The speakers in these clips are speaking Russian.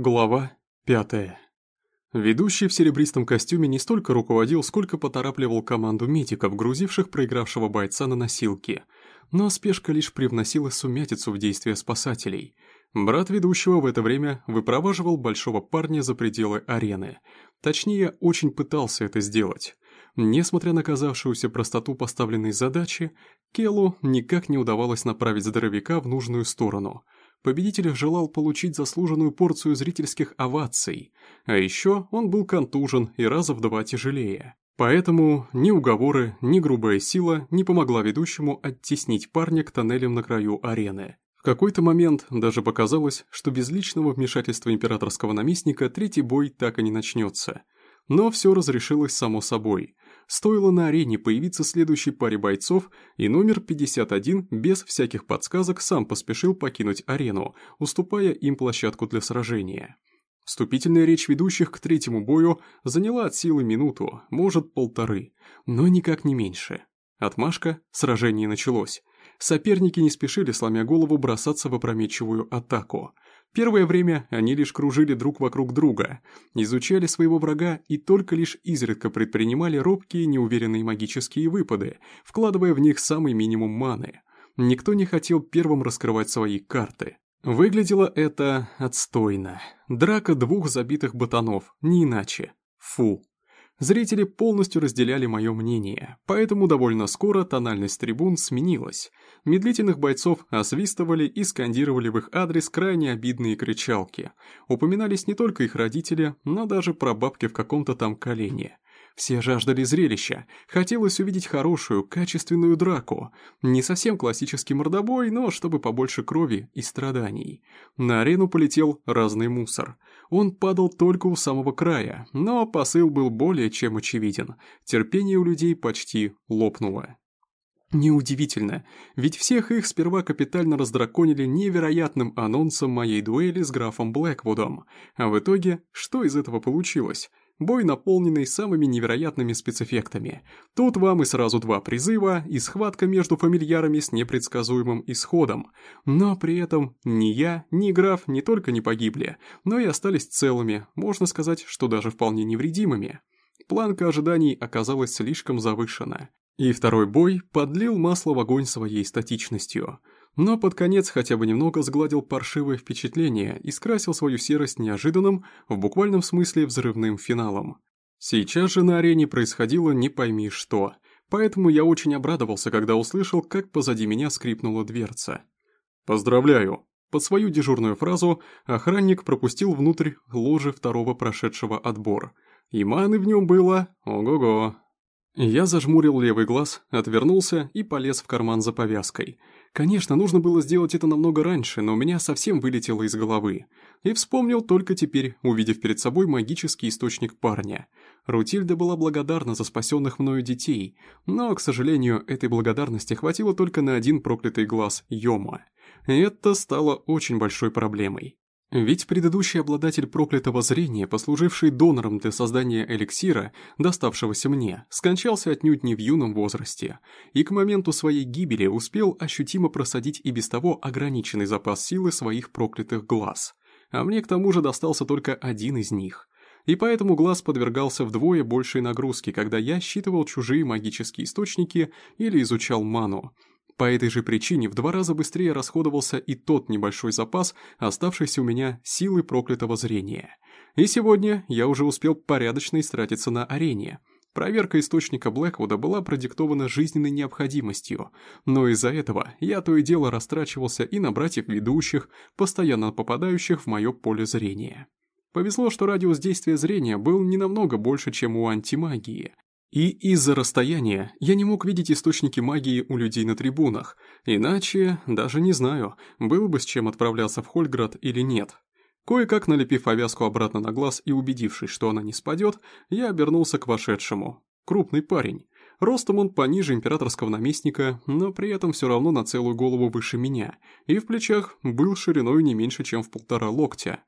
Глава пятая. Ведущий в серебристом костюме не столько руководил, сколько поторапливал команду медиков, грузивших проигравшего бойца на носилки. Но спешка лишь привносила сумятицу в действия спасателей. Брат ведущего в это время выпроваживал большого парня за пределы арены. Точнее, очень пытался это сделать. Несмотря на казавшуюся простоту поставленной задачи, Келу никак не удавалось направить здоровяка в нужную сторону – победитель желал получить заслуженную порцию зрительских оваций, а еще он был контужен и раза в два тяжелее. Поэтому ни уговоры, ни грубая сила не помогла ведущему оттеснить парня к тоннелям на краю арены. В какой-то момент даже показалось, что без личного вмешательства императорского наместника третий бой так и не начнется. Но все разрешилось само собой – Стоило на арене появиться следующей паре бойцов, и номер 51 без всяких подсказок сам поспешил покинуть арену, уступая им площадку для сражения. Вступительная речь ведущих к третьему бою заняла от силы минуту, может полторы, но никак не меньше. Отмашка, сражение началось. Соперники не спешили, сломя голову, бросаться в опрометчивую атаку – Первое время они лишь кружили друг вокруг друга, изучали своего врага и только лишь изредка предпринимали робкие неуверенные магические выпады, вкладывая в них самый минимум маны. Никто не хотел первым раскрывать свои карты. Выглядело это отстойно. Драка двух забитых ботанов, не иначе. Фу. Зрители полностью разделяли мое мнение, поэтому довольно скоро тональность трибун сменилась. Медлительных бойцов освистывали и скандировали в их адрес крайне обидные кричалки. Упоминались не только их родители, но даже прабабки в каком-то там колене. Все жаждали зрелища, хотелось увидеть хорошую, качественную драку. Не совсем классический мордобой, но чтобы побольше крови и страданий. На арену полетел разный мусор. Он падал только у самого края, но посыл был более чем очевиден. Терпение у людей почти лопнуло. Неудивительно, ведь всех их сперва капитально раздраконили невероятным анонсом моей дуэли с графом Блэквудом. А в итоге, что из этого получилось? Бой, наполненный самыми невероятными спецэффектами. Тут вам и сразу два призыва, и схватка между фамильярами с непредсказуемым исходом. Но при этом ни я, ни граф не только не погибли, но и остались целыми, можно сказать, что даже вполне невредимыми. Планка ожиданий оказалась слишком завышена. И второй бой подлил масло в огонь своей статичностью – но под конец хотя бы немного сгладил паршивое впечатление и скрасил свою серость неожиданным, в буквальном смысле взрывным финалом. Сейчас же на арене происходило не пойми что, поэтому я очень обрадовался, когда услышал, как позади меня скрипнула дверца. «Поздравляю!» Под свою дежурную фразу охранник пропустил внутрь ложи второго прошедшего отбор. И маны в нем было ого-го. Я зажмурил левый глаз, отвернулся и полез в карман за повязкой – Конечно, нужно было сделать это намного раньше, но у меня совсем вылетело из головы. И вспомнил только теперь, увидев перед собой магический источник парня. Рутильда была благодарна за спасенных мною детей, но, к сожалению, этой благодарности хватило только на один проклятый глаз Йома. Это стало очень большой проблемой. Ведь предыдущий обладатель проклятого зрения, послуживший донором для создания эликсира, доставшегося мне, скончался отнюдь не в юном возрасте, и к моменту своей гибели успел ощутимо просадить и без того ограниченный запас силы своих проклятых глаз. А мне к тому же достался только один из них. И поэтому глаз подвергался вдвое большей нагрузке, когда я считывал чужие магические источники или изучал ману, по этой же причине в два раза быстрее расходовался и тот небольшой запас, оставшийся у меня силы проклятого зрения. И сегодня я уже успел порядочно истратиться на арене. Проверка источника Блэквуда была продиктована жизненной необходимостью, но из-за этого я то и дело растрачивался и на братьев ведущих, постоянно попадающих в мое поле зрения. Повезло, что радиус действия зрения был не намного больше, чем у антимагии, и из-за расстояния я не мог видеть источники магии у людей на трибунах, иначе, даже не знаю, было бы с чем отправляться в Хольград или нет. Кое-как налепив повязку обратно на глаз и убедившись, что она не спадет, я обернулся к вошедшему. Крупный парень. Ростом он пониже императорского наместника, но при этом все равно на целую голову выше меня, и в плечах был шириной не меньше, чем в полтора локтя.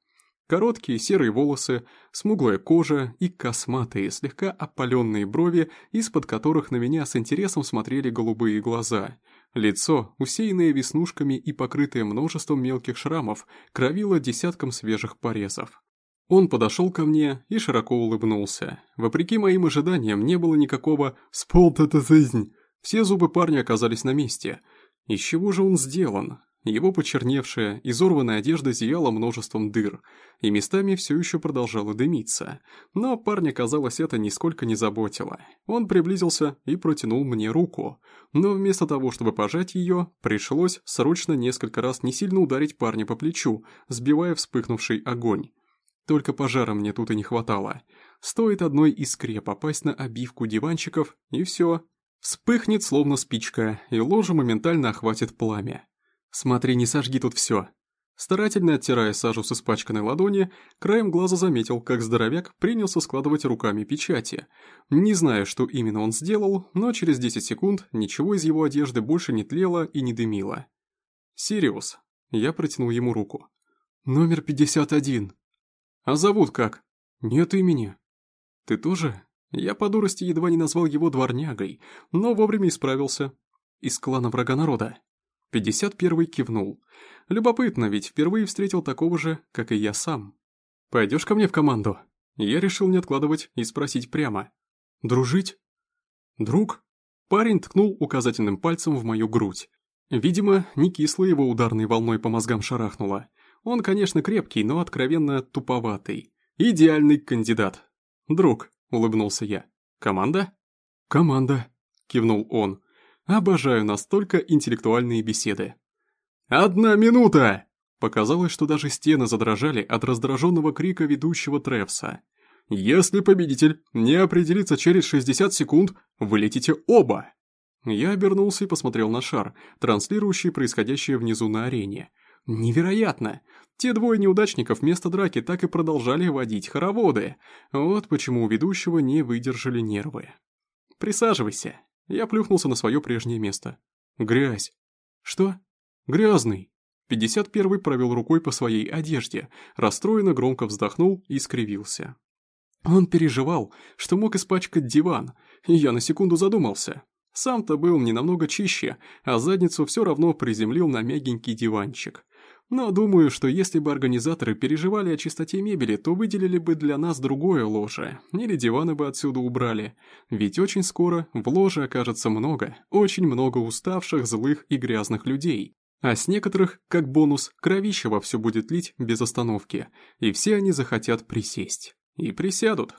Короткие серые волосы, смуглая кожа и косматые, слегка опаленные брови, из-под которых на меня с интересом смотрели голубые глаза. Лицо, усеянное веснушками и покрытое множеством мелких шрамов, кровило десятком свежих порезов. Он подошел ко мне и широко улыбнулся. Вопреки моим ожиданиям, не было никакого «сполт это жизнь». Все зубы парня оказались на месте. Из чего же он сделан? Его почерневшая, изорванная одежда зияла множеством дыр, и местами все еще продолжала дымиться. Но парня, казалось, это нисколько не заботило. Он приблизился и протянул мне руку. Но вместо того, чтобы пожать ее, пришлось срочно несколько раз не сильно ударить парня по плечу, сбивая вспыхнувший огонь. Только пожара мне тут и не хватало. Стоит одной искре попасть на обивку диванчиков, и все. Вспыхнет, словно спичка, и ложа моментально охватит пламя. «Смотри, не сожги тут все». Старательно оттирая сажу с испачканной ладони, краем глаза заметил, как здоровяк принялся складывать руками печати. Не знаю, что именно он сделал, но через 10 секунд ничего из его одежды больше не тлело и не дымило. «Сириус». Я протянул ему руку. «Номер 51». «А зовут как?» «Нет имени». «Ты тоже?» Я по дурости едва не назвал его дворнягой, но вовремя исправился. Из клана врага народа. 51-й кивнул. Любопытно, ведь впервые встретил такого же, как и я сам. «Пойдешь ко мне в команду?» Я решил не откладывать и спросить прямо. «Дружить?» «Друг?» Парень ткнул указательным пальцем в мою грудь. Видимо, не кисло его ударной волной по мозгам шарахнуло. Он, конечно, крепкий, но откровенно туповатый. Идеальный кандидат. «Друг», — улыбнулся я. «Команда?» «Команда», — кивнул он. Обожаю настолько интеллектуальные беседы. «Одна минута!» Показалось, что даже стены задрожали от раздраженного крика ведущего Тревса. «Если победитель не определится через 60 секунд, вы летите оба!» Я обернулся и посмотрел на шар, транслирующий происходящее внизу на арене. Невероятно! Те двое неудачников вместо драки так и продолжали водить хороводы. Вот почему у ведущего не выдержали нервы. «Присаживайся», я плюхнулся на свое прежнее место. Грязь. Что? Грязный. 51-й провел рукой по своей одежде, расстроенно громко вздохнул и скривился. Он переживал, что мог испачкать диван, и я на секунду задумался. Сам-то был не намного чище, а задницу все равно приземлил на мягенький диванчик. Но думаю, что если бы организаторы переживали о чистоте мебели, то выделили бы для нас другое ложе, или диваны бы отсюда убрали. Ведь очень скоро в ложе окажется много, очень много уставших, злых и грязных людей. А с некоторых, как бонус, кровища во все будет лить без остановки, и все они захотят присесть. И присядут.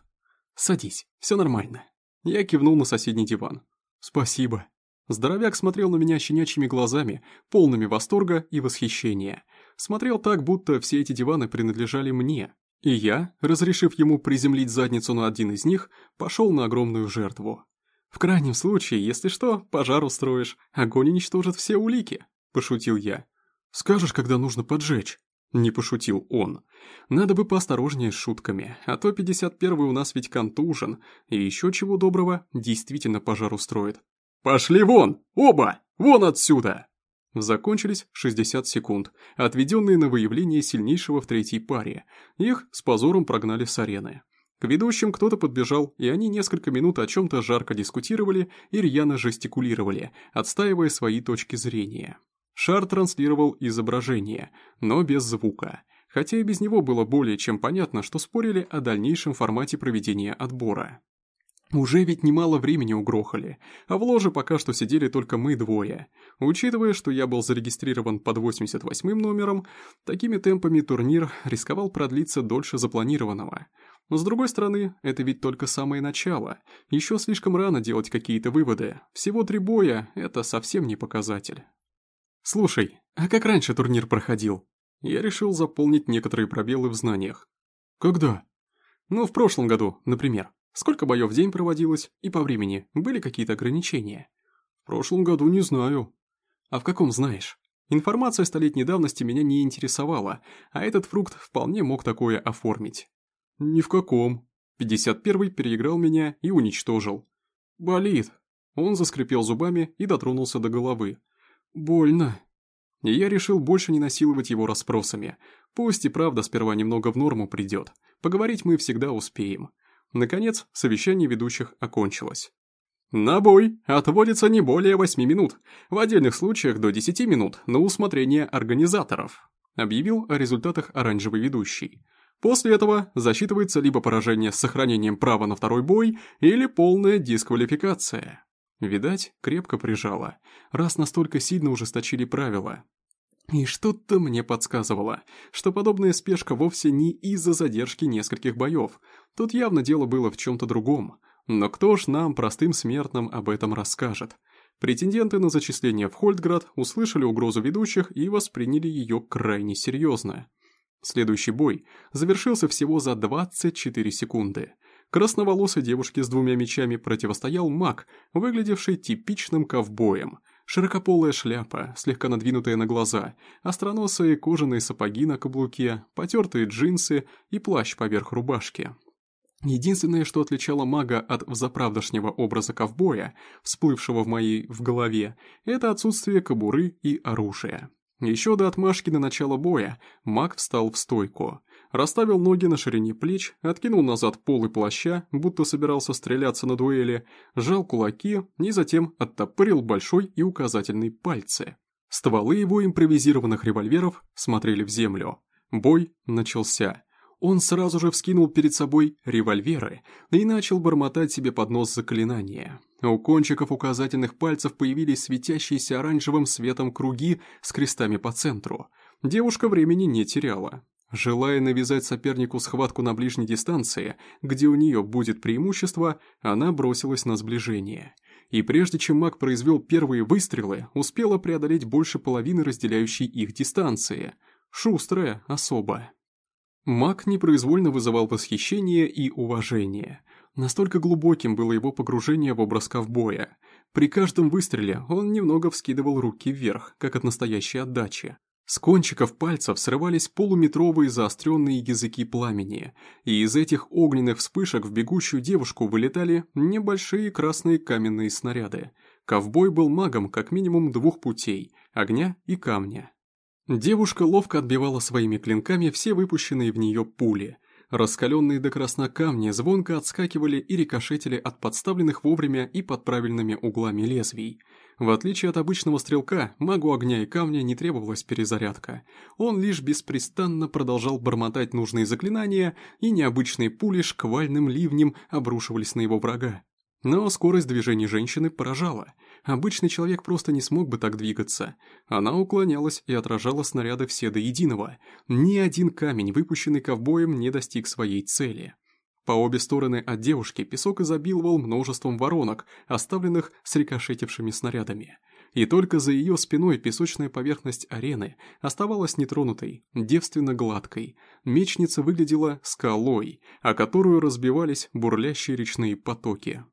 Садись, все нормально. Я кивнул на соседний диван. Спасибо. Здоровяк смотрел на меня щенячьими глазами, полными восторга и восхищения. Смотрел так, будто все эти диваны принадлежали мне. И я, разрешив ему приземлить задницу на один из них, пошел на огромную жертву. «В крайнем случае, если что, пожар устроишь, огонь уничтожит все улики», – пошутил я. «Скажешь, когда нужно поджечь?» – не пошутил он. «Надо бы поосторожнее с шутками, а то 51-й у нас ведь контужен, и еще чего доброго, действительно пожар устроит. «Пошли вон! Оба! Вон отсюда!» Закончились 60 секунд, отведенные на выявление сильнейшего в третьей паре. Их с позором прогнали с арены. К ведущим кто-то подбежал, и они несколько минут о чем-то жарко дискутировали и рьяно жестикулировали, отстаивая свои точки зрения. Шар транслировал изображение, но без звука, хотя и без него было более чем понятно, что спорили о дальнейшем формате проведения отбора. Уже ведь немало времени угрохали, а в ложе пока что сидели только мы двое. Учитывая, что я был зарегистрирован под 88 номером, такими темпами турнир рисковал продлиться дольше запланированного. Но с другой стороны, это ведь только самое начало. Еще слишком рано делать какие-то выводы. Всего три боя – это совсем не показатель. Слушай, а как раньше турнир проходил? Я решил заполнить некоторые пробелы в знаниях. Когда? Ну, в прошлом году, например. Сколько боев в день проводилось и по времени? Были какие-то ограничения? В прошлом году не знаю. А в каком знаешь? Информация столетней давности меня не интересовала, а этот фрукт вполне мог такое оформить. Ни в каком. 51-й переиграл меня и уничтожил. Болит. Он заскрипел зубами и дотронулся до головы. Больно. И я решил больше не насиловать его расспросами. Пусть и правда сперва немного в норму придет. Поговорить мы всегда успеем. Наконец, совещание ведущих окончилось. На бой отводится не более 8 минут, в отдельных случаях до 10 минут на усмотрение организаторов, объявил о результатах оранжевый ведущий. После этого засчитывается либо поражение с сохранением права на второй бой, или полная дисквалификация. Видать, крепко прижало, раз настолько сильно ужесточили правила. И что-то мне подсказывало, что подобная спешка вовсе не из-за задержки нескольких боев. Тут явно дело было в чем-то другом – но кто ж нам, простым смертным, об этом расскажет? Претенденты на зачисление в Хольдград услышали угрозу ведущих и восприняли ее крайне серьезно. Следующий бой завершился всего за 24 секунды. Красноволосой девушке с двумя мечами противостоял маг, выглядевший типичным ковбоем. Широкополая шляпа, слегка надвинутая на глаза, остроносые кожаные сапоги на каблуке, потертые джинсы и плащ поверх рубашки. Единственное, что отличало мага от взаправдошнего образа ковбоя, всплывшего в моей в голове, это отсутствие кобуры и оружия. Еще до отмашки на начало боя маг встал в стойку, расставил ноги на ширине плеч, откинул назад полы плаща, будто собирался стреляться на дуэли, сжал кулаки и затем оттопырил большой и указательный пальцы. Стволы его импровизированных револьверов смотрели в землю. Бой начался. Он сразу же вскинул перед собой револьверы и начал бормотать себе под нос заклинания. У кончиков указательных пальцев появились светящиеся оранжевым светом круги с крестами по центру. Девушка времени не теряла. Желая навязать сопернику схватку на ближней дистанции, где у нее будет преимущество, она бросилась на сближение. И прежде чем маг произвел первые выстрелы, успела преодолеть больше половины разделяющей их дистанции. Шустрая особа. Маг непроизвольно вызывал восхищение и уважение. Настолько глубоким было его погружение в образ ковбоя. При каждом выстреле он немного вскидывал руки вверх, как от настоящей отдачи. С кончиков пальцев срывались полуметровые заостренные языки пламени, и из этих огненных вспышек в бегущую девушку вылетали небольшие красные каменные снаряды. Ковбой был магом как минимум двух путей – огня и камня. Девушка ловко отбивала своими клинками все выпущенные в нее пули. Раскаленные до красна камни звонко отскакивали и рикошетили от подставленных вовремя и под правильными углами лезвий. В отличие от обычного стрелка, магу огня и камня не требовалась перезарядка. Он лишь беспрестанно продолжал бормотать нужные заклинания, и необычные пули шквальным ливнем обрушивались на его врага. Но скорость движений женщины поражала. Обычный человек просто не смог бы так двигаться. Она уклонялась и отражала снаряды все до единого. Ни один камень, выпущенный ковбоем, не достиг своей цели. По обе стороны от девушки песок изобиловал множеством воронок, оставленных с рикошетившими снарядами. И только за ее спиной песочная поверхность арены оставалась нетронутой, девственно гладкой. Мечница выглядела скалой, о которую разбивались бурлящие речные потоки.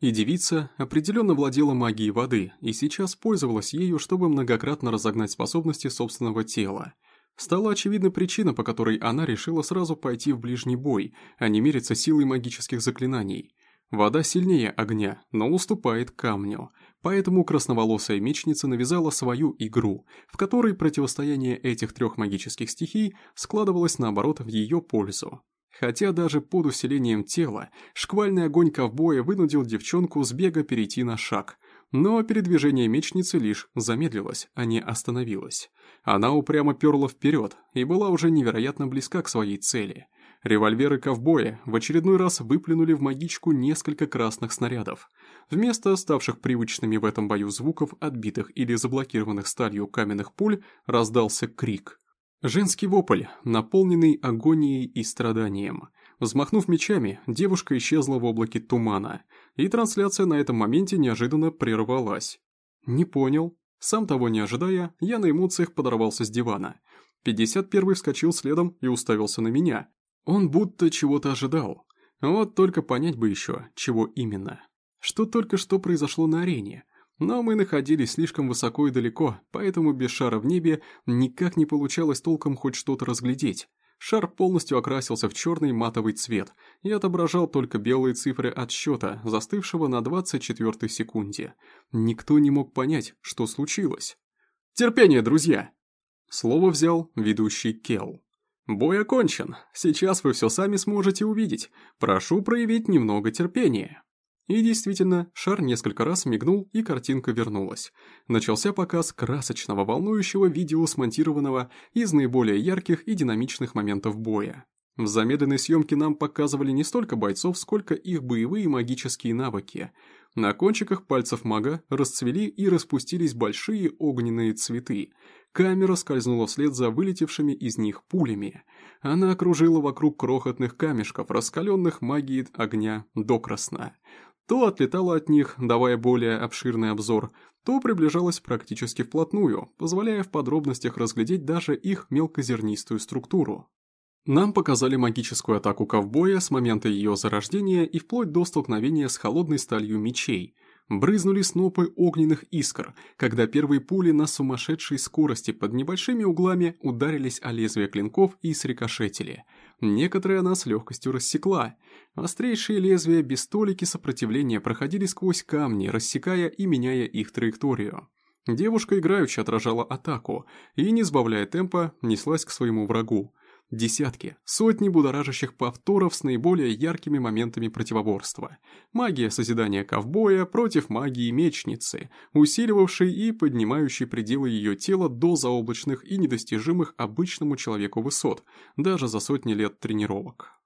И девица определенно владела магией воды и сейчас пользовалась ею, чтобы многократно разогнать способности собственного тела. Стала очевидна причина, по которой она решила сразу пойти в ближний бой, а не мериться силой магических заклинаний. Вода сильнее огня, но уступает камню, поэтому красноволосая мечница навязала свою игру, в которой противостояние этих трех магических стихий складывалось наоборот в ее пользу. Хотя даже под усилением тела шквальный огонь ковбоя вынудил девчонку с бега перейти на шаг, но передвижение мечницы лишь замедлилось, а не остановилось. Она упрямо перла вперед и была уже невероятно близка к своей цели. Револьверы ковбоя в очередной раз выплюнули в магичку несколько красных снарядов. Вместо ставших привычными в этом бою звуков отбитых или заблокированных сталью каменных пуль раздался крик – Женский вопль, наполненный агонией и страданием. Взмахнув мечами, девушка исчезла в облаке тумана, и трансляция на этом моменте неожиданно прервалась. Не понял. Сам того не ожидая, я на эмоциях подорвался с дивана. 51-й вскочил следом и уставился на меня. Он будто чего-то ожидал. Вот только понять бы еще, чего именно. Что только что произошло на арене. Но мы находились слишком высоко и далеко, поэтому без шара в небе никак не получалось толком хоть что-то разглядеть. Шар полностью окрасился в черный матовый цвет и отображал только белые цифры отсчета, застывшего на 24 секунде. Никто не мог понять, что случилось. «Терпение, друзья!» Слово взял ведущий Келл. «Бой окончен. Сейчас вы все сами сможете увидеть. Прошу проявить немного терпения». И действительно, шар несколько раз мигнул, и картинка вернулась. Начался показ красочного, волнующего видео, смонтированного из наиболее ярких и динамичных моментов боя. В замедленной съемке нам показывали не столько бойцов, сколько их боевые магические навыки. На кончиках пальцев мага расцвели и распустились большие огненные цветы. Камера скользнула вслед за вылетевшими из них пулями. Она окружила вокруг крохотных камешков, раскаленных магией огня докрасно. То отлетала от них, давая более обширный обзор, то приближалась практически вплотную, позволяя в подробностях разглядеть даже их мелкозернистую структуру. Нам показали магическую атаку ковбоя с момента ее зарождения и вплоть до столкновения с холодной сталью мечей. Брызнули снопы огненных искр, когда первые пули на сумасшедшей скорости под небольшими углами ударились о лезвие клинков и срикошетили. Некоторые она с легкостью рассекла. Острейшие лезвия без столики сопротивления проходили сквозь камни, рассекая и меняя их траекторию. Девушка играючи отражала атаку и, не сбавляя темпа, неслась к своему врагу. Десятки, сотни будоражащих повторов с наиболее яркими моментами противоборства. Магия созидания ковбоя против магии мечницы, усиливавшей и поднимающей пределы ее тела до заоблачных и недостижимых обычному человеку высот, даже за сотни лет тренировок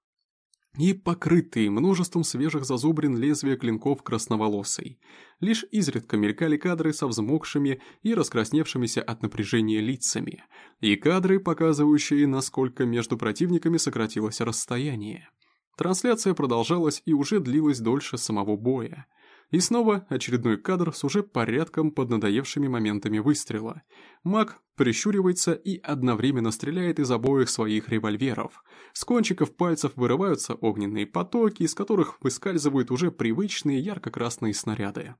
и покрытые множеством свежих зазубрин лезвия клинков красноволосой. Лишь изредка мелькали кадры со взмокшими и раскрасневшимися от напряжения лицами, и кадры, показывающие, насколько между противниками сократилось расстояние. Трансляция продолжалась и уже длилась дольше самого боя. И снова очередной кадр с уже порядком поднадоевшими моментами выстрела. Маг прищуривается и одновременно стреляет из обоих своих револьверов. С кончиков пальцев вырываются огненные потоки, из которых выскальзывают уже привычные ярко-красные снаряды.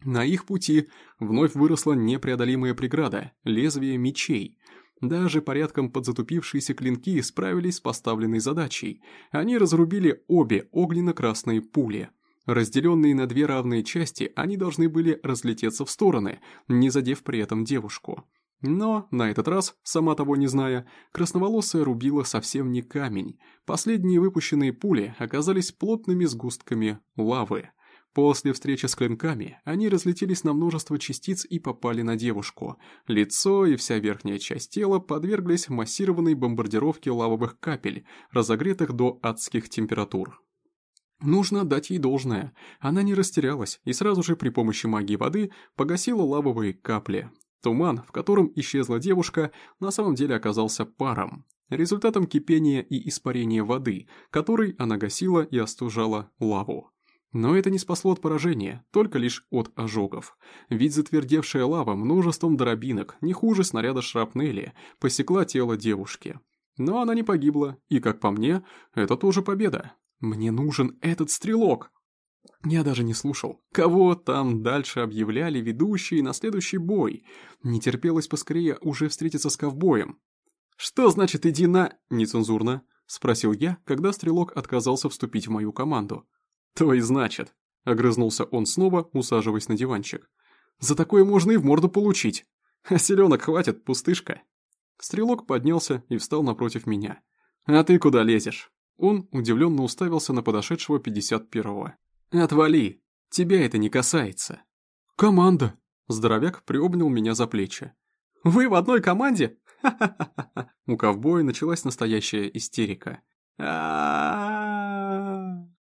На их пути вновь выросла непреодолимая преграда – лезвие мечей. Даже порядком подзатупившиеся клинки справились с поставленной задачей. Они разрубили обе огненно-красные пули – Разделенные на две равные части, они должны были разлететься в стороны, не задев при этом девушку. Но, на этот раз, сама того не зная, красноволосая рубила совсем не камень. Последние выпущенные пули оказались плотными сгустками лавы. После встречи с клинками они разлетелись на множество частиц и попали на девушку. Лицо и вся верхняя часть тела подверглись массированной бомбардировке лавовых капель, разогретых до адских температур. Нужно отдать ей должное. Она не растерялась и сразу же при помощи магии воды погасила лавовые капли. Туман, в котором исчезла девушка, на самом деле оказался паром. Результатом кипения и испарения воды, которой она гасила и остужала лаву. Но это не спасло от поражения, только лишь от ожогов. Ведь затвердевшая лава множеством дробинок, не хуже снаряда шрапнели, посекла тело девушки. Но она не погибла, и, как по мне, это тоже победа. Мне нужен этот стрелок. Я даже не слушал, кого там дальше объявляли ведущие на следующий бой. Не терпелось поскорее уже встретиться с ковбоем. «Что значит иди на...» «Нецензурно», — спросил я, когда стрелок отказался вступить в мою команду. «То и значит», — огрызнулся он снова, усаживаясь на диванчик. «За такое можно и в морду получить. А селенок хватит, пустышка». Стрелок поднялся и встал напротив меня. «А ты куда лезешь?» Он удивленно уставился на подошедшего 51-го. «Отвали! Тебя это не касается!» «Команда!» Здоровяк приобнял меня за плечи. «Вы в одной команде? Ха-ха-ха-ха!» У ковбоя началась настоящая истерика. а